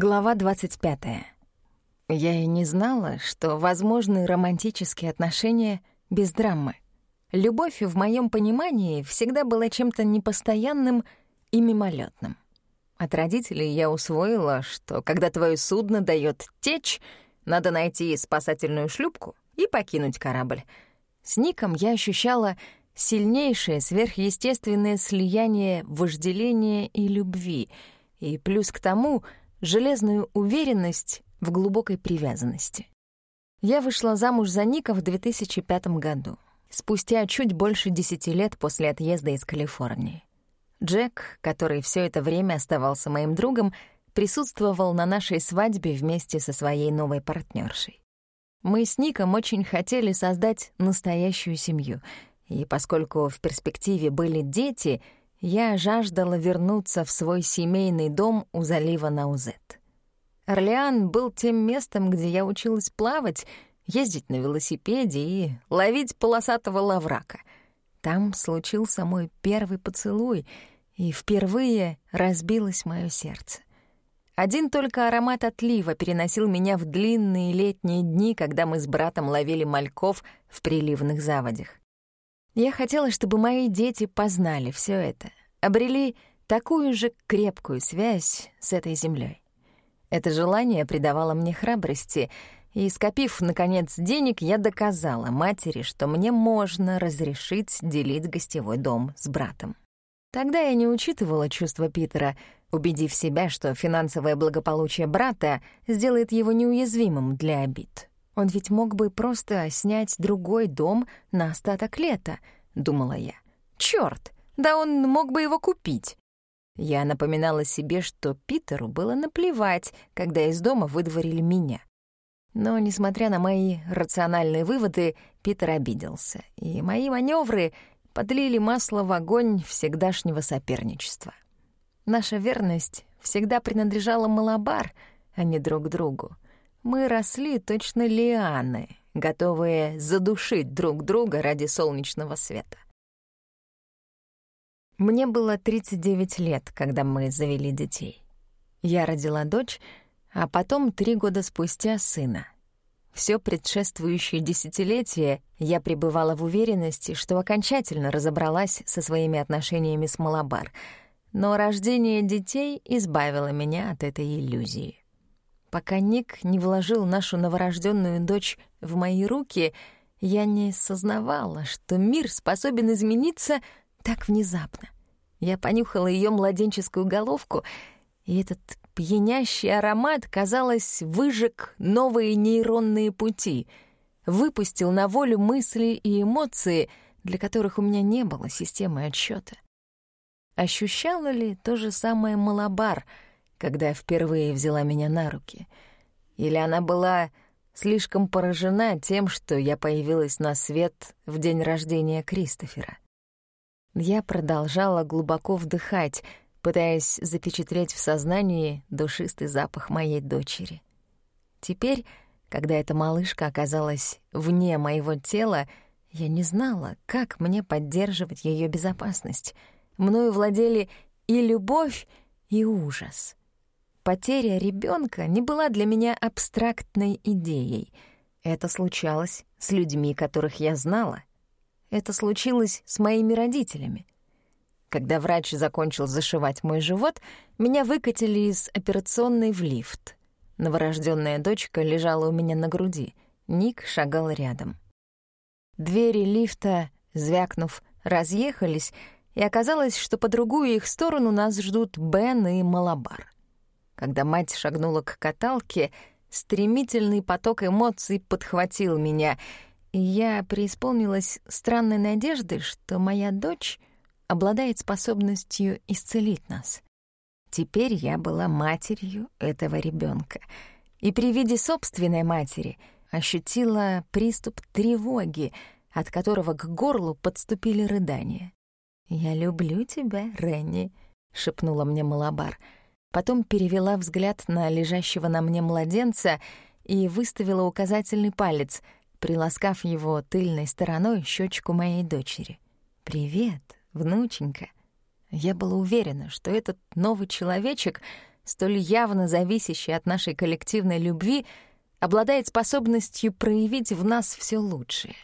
Глава 25. Я и не знала, что возможны романтические отношения без драмы. Любовь в моем понимании всегда была чем-то непостоянным и мимолетным. От родителей я усвоила, что когда твое судно дает течь, надо найти спасательную шлюпку и покинуть корабль. С Ником я ощущала сильнейшее сверхъестественное слияние вожделения и любви, и плюс к тому — железную уверенность в глубокой привязанности. Я вышла замуж за Ника в 2005 году, спустя чуть больше десяти лет после отъезда из Калифорнии. Джек, который все это время оставался моим другом, присутствовал на нашей свадьбе вместе со своей новой партнершей. Мы с Ником очень хотели создать настоящую семью, и поскольку в перспективе были дети — я жаждала вернуться в свой семейный дом у залива Наузет. Орлеан был тем местом, где я училась плавать, ездить на велосипеде и ловить полосатого лаврака. Там случился мой первый поцелуй, и впервые разбилось мое сердце. Один только аромат отлива переносил меня в длинные летние дни, когда мы с братом ловили мальков в приливных заводях. Я хотела, чтобы мои дети познали все это, обрели такую же крепкую связь с этой землей. Это желание придавало мне храбрости, и, скопив, наконец, денег, я доказала матери, что мне можно разрешить делить гостевой дом с братом. Тогда я не учитывала чувства Питера, убедив себя, что финансовое благополучие брата сделает его неуязвимым для обид. Он ведь мог бы просто снять другой дом на остаток лета, думала я. Чёрт, да он мог бы его купить. Я напоминала себе, что Питеру было наплевать, когда из дома выдворили меня. Но, несмотря на мои рациональные выводы, Питер обиделся, и мои маневры подлили масло в огонь всегдашнего соперничества. Наша верность всегда принадлежала Малабар, а не друг другу мы росли точно лианы, готовые задушить друг друга ради солнечного света. Мне было 39 лет, когда мы завели детей. Я родила дочь, а потом три года спустя сына. Все предшествующее десятилетие я пребывала в уверенности, что окончательно разобралась со своими отношениями с Малабар, но рождение детей избавило меня от этой иллюзии. Пока Ник не вложил нашу новорожденную дочь в мои руки, я не сознавала, что мир способен измениться так внезапно. Я понюхала ее младенческую головку, и этот пьянящий аромат, казалось, выжег новые нейронные пути, выпустил на волю мысли и эмоции, для которых у меня не было системы отсчета. Ощущала ли то же самое Малабар — когда впервые взяла меня на руки? Или она была слишком поражена тем, что я появилась на свет в день рождения Кристофера? Я продолжала глубоко вдыхать, пытаясь запечатлеть в сознании душистый запах моей дочери. Теперь, когда эта малышка оказалась вне моего тела, я не знала, как мне поддерживать ее безопасность. Мною владели и любовь, и ужас. Потеря ребенка не была для меня абстрактной идеей. Это случалось с людьми, которых я знала. Это случилось с моими родителями. Когда врач закончил зашивать мой живот, меня выкатили из операционной в лифт. Новорожденная дочка лежала у меня на груди. Ник шагал рядом. Двери лифта, звякнув, разъехались, и оказалось, что по другую их сторону нас ждут Бен и Малабар. Когда мать шагнула к каталке, стремительный поток эмоций подхватил меня, и я преисполнилась странной надежды, что моя дочь обладает способностью исцелить нас. Теперь я была матерью этого ребенка, и при виде собственной матери ощутила приступ тревоги, от которого к горлу подступили рыдания. «Я люблю тебя, Ренни», — шепнула мне Малабар — Потом перевела взгляд на лежащего на мне младенца и выставила указательный палец, приласкав его тыльной стороной щечку моей дочери. «Привет, внученька». Я была уверена, что этот новый человечек столь явно зависящий от нашей коллективной любви, обладает способностью проявить в нас все лучшее.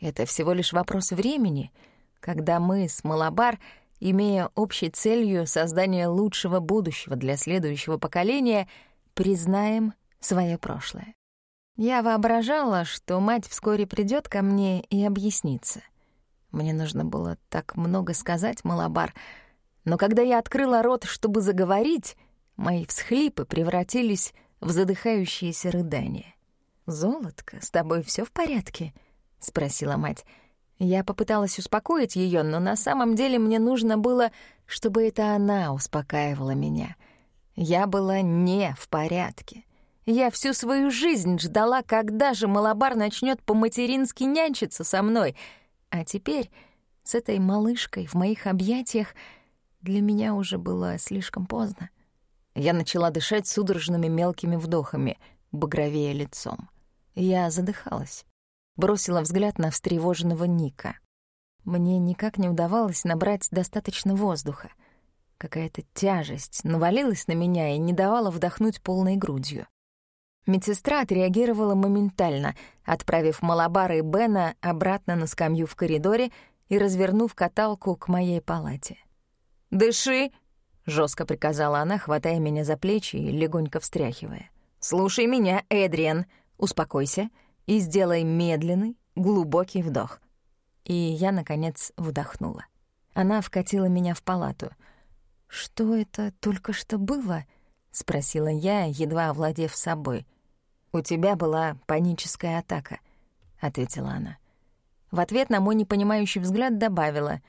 Это всего лишь вопрос времени, когда мы с Малабар, имея общей целью создание лучшего будущего для следующего поколения, признаем свое прошлое. Я воображала, что мать вскоре придет ко мне и объяснится. Мне нужно было так много сказать, Малабар, но когда я открыла рот, чтобы заговорить, мои всхлипы превратились в задыхающиеся рыдания. «Золотко, с тобой все в порядке?» — спросила мать. Я попыталась успокоить ее, но на самом деле мне нужно было, чтобы это она успокаивала меня. Я была не в порядке. Я всю свою жизнь ждала, когда же Малабар начнет по-матерински нянчиться со мной. А теперь с этой малышкой в моих объятиях для меня уже было слишком поздно. Я начала дышать судорожными мелкими вдохами, багровея лицом. Я задыхалась. Бросила взгляд на встревоженного Ника. Мне никак не удавалось набрать достаточно воздуха. Какая-то тяжесть навалилась на меня и не давала вдохнуть полной грудью. Медсестра отреагировала моментально, отправив Малабара и Бена обратно на скамью в коридоре и развернув каталку к моей палате. «Дыши!» — жестко приказала она, хватая меня за плечи и легонько встряхивая. «Слушай меня, Эдриан, успокойся и сделай медленный, глубокий вдох». И я, наконец, вдохнула. Она вкатила меня в палату. «Что это только что было?» — спросила я, едва овладев собой. «У тебя была паническая атака», — ответила она. В ответ на мой непонимающий взгляд добавила,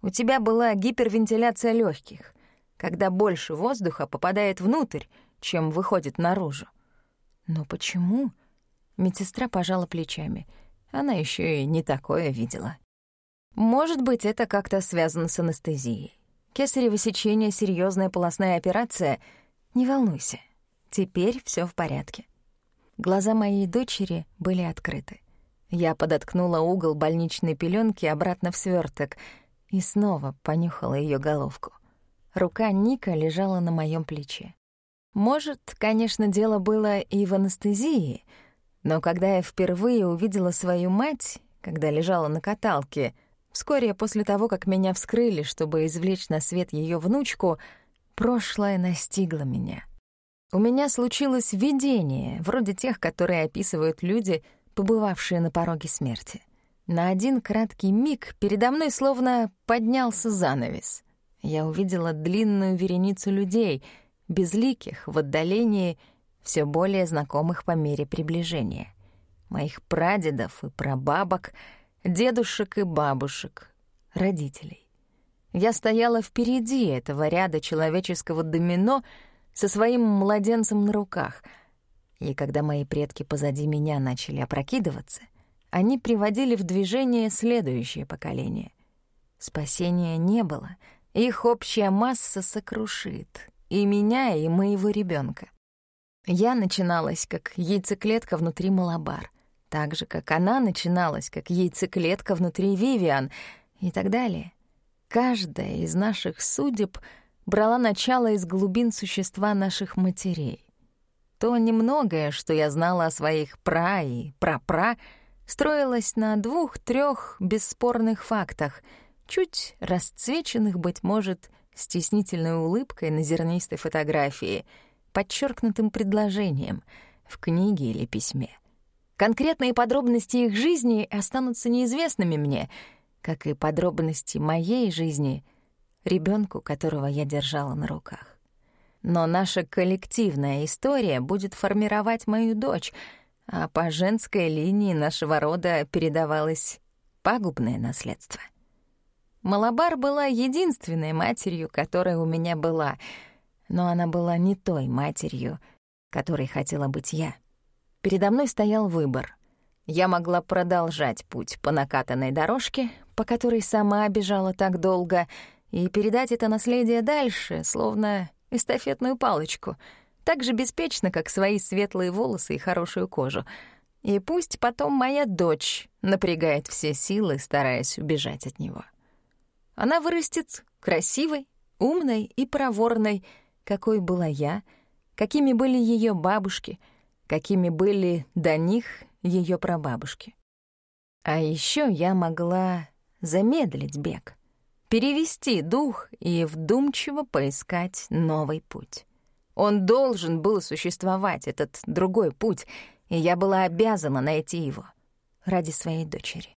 «У тебя была гипервентиляция легких, когда больше воздуха попадает внутрь, чем выходит наружу». «Но почему?» Медсестра пожала плечами. Она еще и не такое видела. «Может быть, это как-то связано с анестезией. Кесарево сечение — серьезная полостная операция. Не волнуйся, теперь все в порядке». Глаза моей дочери были открыты. Я подоткнула угол больничной пеленки обратно в сверток и снова понюхала ее головку. Рука Ника лежала на моем плече. Может, конечно, дело было и в анестезии, но когда я впервые увидела свою мать, когда лежала на каталке, вскоре после того, как меня вскрыли, чтобы извлечь на свет ее внучку, прошлое настигло меня. У меня случилось видение, вроде тех, которые описывают люди, побывавшие на пороге смерти. На один краткий миг передо мной словно поднялся занавес. Я увидела длинную вереницу людей, безликих, в отдалении, все более знакомых по мере приближения. Моих прадедов и прабабок, дедушек и бабушек, родителей. Я стояла впереди этого ряда человеческого домино — со своим младенцем на руках. И когда мои предки позади меня начали опрокидываться, они приводили в движение следующее поколение. Спасения не было, их общая масса сокрушит и меня, и моего ребенка. Я начиналась как яйцеклетка внутри Малабар, так же, как она начиналась как яйцеклетка внутри Вивиан и так далее. Каждая из наших судеб — брала начало из глубин существа наших матерей. То немногое, что я знала о своих пра и прапра, строилось на двух-трех бесспорных фактах, чуть расцвеченных, быть может, стеснительной улыбкой на зернистой фотографии, подчеркнутым предложением в книге или письме. Конкретные подробности их жизни останутся неизвестными мне, как и подробности моей жизни — ребенку, которого я держала на руках. Но наша коллективная история будет формировать мою дочь, а по женской линии нашего рода передавалось пагубное наследство. Малабар была единственной матерью, которая у меня была, но она была не той матерью, которой хотела быть я. Передо мной стоял выбор. Я могла продолжать путь по накатанной дорожке, по которой сама бежала так долго — и передать это наследие дальше, словно эстафетную палочку, так же беспечно, как свои светлые волосы и хорошую кожу. И пусть потом моя дочь напрягает все силы, стараясь убежать от него. Она вырастет красивой, умной и проворной, какой была я, какими были ее бабушки, какими были до них ее прабабушки. А еще я могла замедлить бег, перевести дух и вдумчиво поискать новый путь. Он должен был существовать, этот другой путь, и я была обязана найти его ради своей дочери.